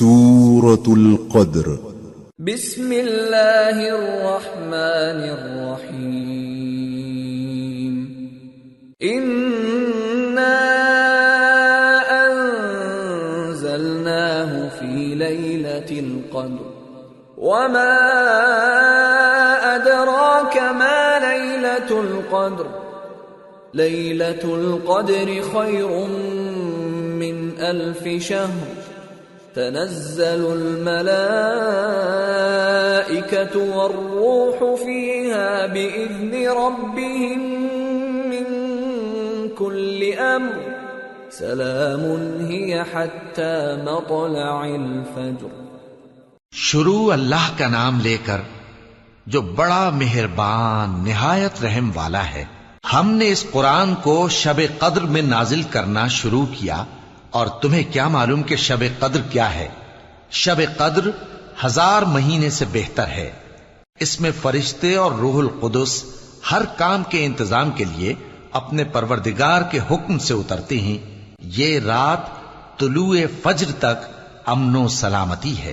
سورة القدر. بسم الله الرحمن الرحيم. إنا أنزلناه في ليلة القدر. وما أدراك ما ليلة القدر. ليلة القدر خير من ألف شهر. تنزل الملائكة والروح فيها بإذن ربهم من كل أمر. سلام هي حتى مطلع الفجر. شروع اللہ کا نام لے کر جو بڑا مہربان، نہایت رحم والا ہے، ہم نے اس قرآن کو شب قدر میں نازل کرنا شروع کیا۔ اور تمہیں کیا معلوم کہ شب قدر کیا ہے؟ شب قدر ہزار مہینے سے بہتر ہے۔ اس میں فرشتے اور روح القدس ہر کام کے انتظام کے لیے اپنے پروردگار کے حکم سے اترتے ہیں۔ یہ رات طلوع فجر تک امن و سلامتی ہے۔